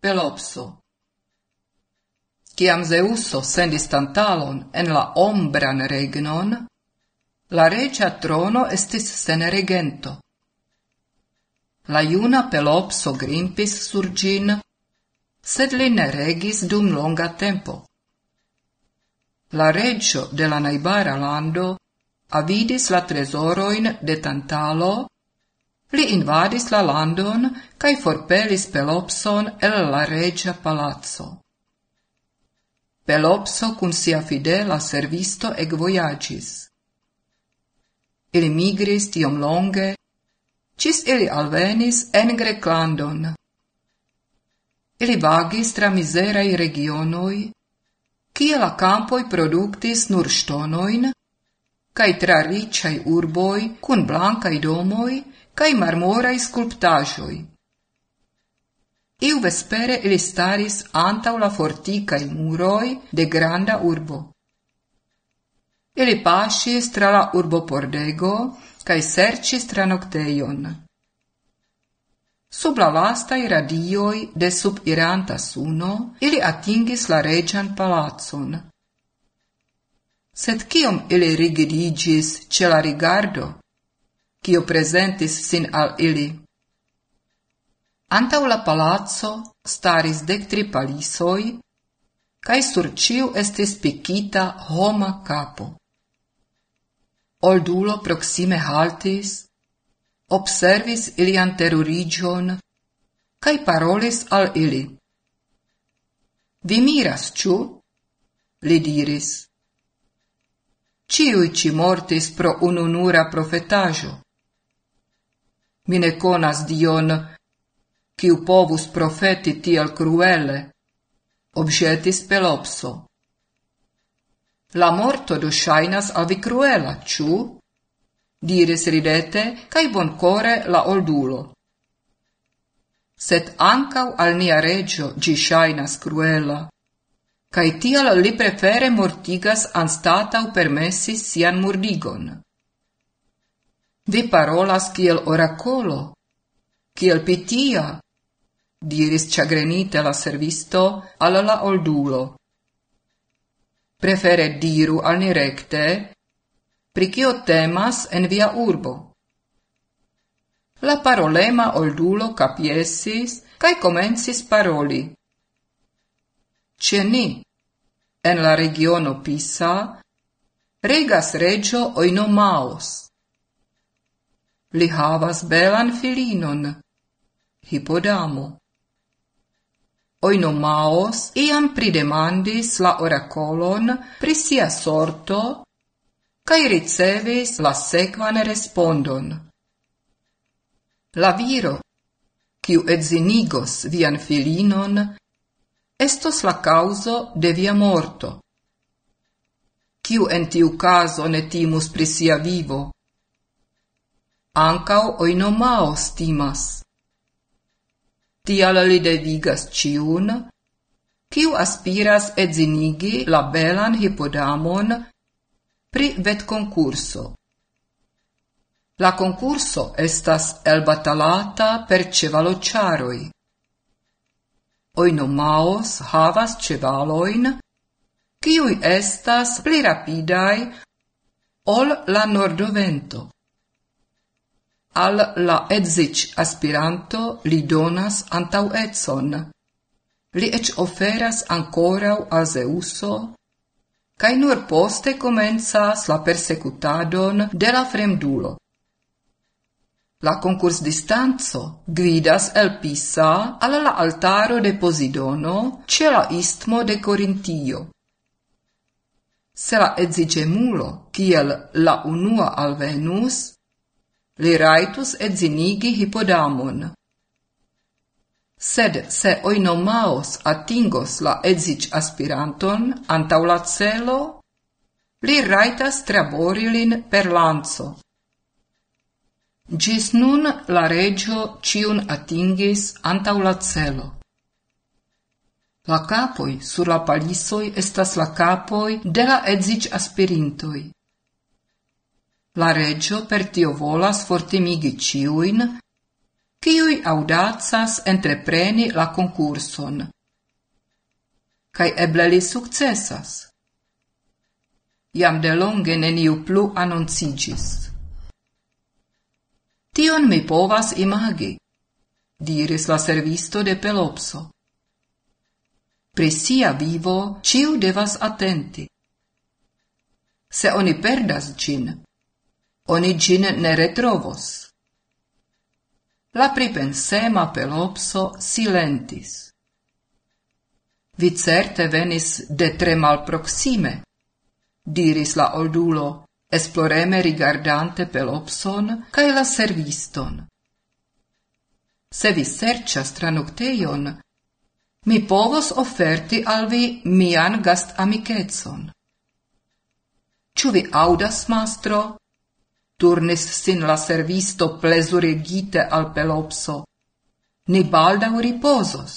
Pelopso. Ciam Zeuso sendis tantalon en la ombran regnon, la regia trono estis sen regento. La iuna Pelopso grimpis sur gin, sed li ne regis dum longa tempo. La regio de la naibara lando avidis la tresoroin de Tantalo Li invadis la landon cae forpelis Pelopson el la regia palazzo. Pelopso cun sia fidela servisto ec voyagis. Ili migris tiom longe, cis ili alvenis en Greclandon. Ili vagis tra miserai regionoi, kie la campoi productis nur stonoin, cae tra ricciai urboi, cun blancai domoi, cae marmorai sculptajoi. Iu vespere ili staris antau la forticae muroi de granda urbo. Ili pasis tra la urbo pordego cae sercis tra nocteion. Sub la lastai radioi de sub iranta suno, ili atingis la regian palazzon. Sed cium ili rigidigis ce la rigardo, kiu presentis sin al ili. Antau la palazzo staris dectri palisoi, cae sur ciu estis picita homa capo. Oldulo proxime haltis, observis ilian terurigion, cae parolis al ili. Vi miras, ciu? Li diris. Ciui ci mortis pro ununura profetajo mi ne conas Dion, quiu povus profeti tiel cruele, objetis Pelopso. La morto do shainas avi cruela, ciu? Diris ridete, cae boncore la oldulo. Set ancau al nia regio gi shainas cruela, cae tial li prefere mortigas anstatau permessis sian murdigon. Vi parolas kiel oracolo, kiel pitia, diris chagrenite la servisto alla la oldulo. Prefere diru al ni recte, pri kio temas en via urbo. La parolema oldulo capiesis, cae comensis paroli. Ceni, en la regiono Pisa, regas regio Oinomaos. Li havas belan filinon. Hipodamo. Oinomaos iam pridemandis la oracolon pri sia sorto cae ricevis la sequan respondon. La viro, kiu edzinigos vian filinon, estos la causo de via morto. Kiu en tiu caso ne timus pri sia vivo, ankaŭ oinomao stimas. Tial li devigas ciun, kiu aspiras edzinigi la belan hipodamon pri vet concurso. La concurso estas elbatalata per cevalociaroi. Oinomaos havas cevaloin, kiui estas pli rapidai ol la nordovento. Al la edzic aspiranto li donas antaŭecon. Li ec oferas ancorau a Zeuso cae nur poste comenzas la persecutadon de la fremdulo. La concurs distanzo guidas el Pisa alla la altaro de Posidono ce la istmo de Corintio. Se la edzigemulo, kiel la unua alvenus, Li raitus edzinigi hipodamon. Sed se oinomaos atingos la edzic aspiranton antau la celo, li raitas traborilin per lanzo. Gis nun la regio ciun atingis antau la celo. La capoi sur la palisoi estas la capoi de la edzic aspirintoi. La regio per tio volas fortimigi ciuin, ciui audacas entrepreni la concurson. Cai eble li successas. Iam de longe neniu plu anoncigis. Tion mi povas imagi, diris la servisto de Pelopso. Pri sia vivo ciu devas attenti. Se oni perdas gin, oni gin ne retrovos. La pripensema Pelopso silentis. Vi certe venis de tre malproxime, diris la oldulo, esploreme rigardante Pelopson cae la serviston. Se vi sercias tranocteion, mi povos offerti al vi mian gast amicetson. Ču vi audas, mastro, turnis sin la servisto plesuregite al Pelopso. Ni baldau riposos.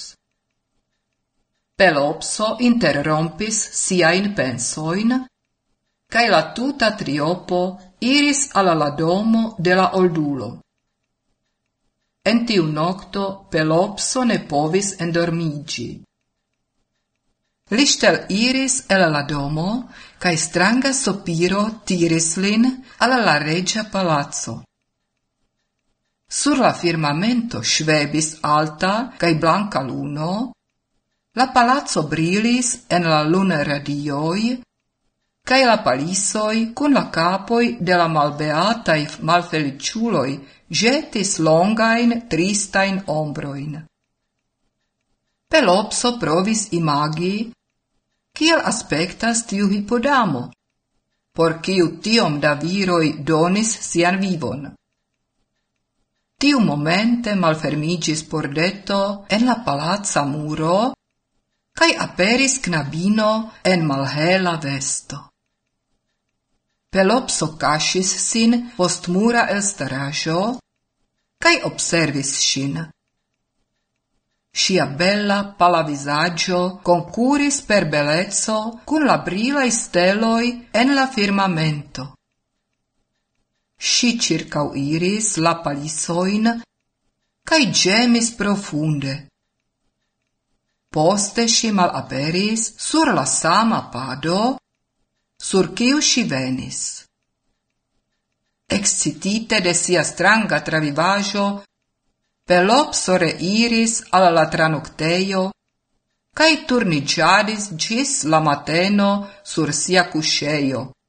Pelopso interrompis siain pensoin, cae la tuta triopo iris alla la domo de la oldulo. En tiu nocto Pelopso ne povis endormigi. Listel iris el la domo, cae stranga sopiro tiris lin alla la regia palazzo. Sur la firmamento svebis alta cae blanca luno, la palazzo brilis en la luna radioi, cae la palisoi cun la capoi de la malbeatai malfeliciuloi jetis longain tristain ombroin. Pelopso provis imagi Kiel aspectas tiu hipodamo? Por kiu tiom da viroi donis sian vivon? Tiu momente malfermigis pordeto en la palazza muro, cae aperis knabino en malhela vesto. Pelopso casis sin post mura elstarajo cae observis sin. Sia bella pala visaggio concuris per bellezzo cun la brila steloi en la firmamento. Si circau iris la palisoin cae gemis profunde. Poste si mal aperis sur la sama pado sur ciu si venis. Excitite de sia stranga travivajo, Pelopso reiris al la tranocteio, cae turniciadis gis la mateno sur sia cusceio.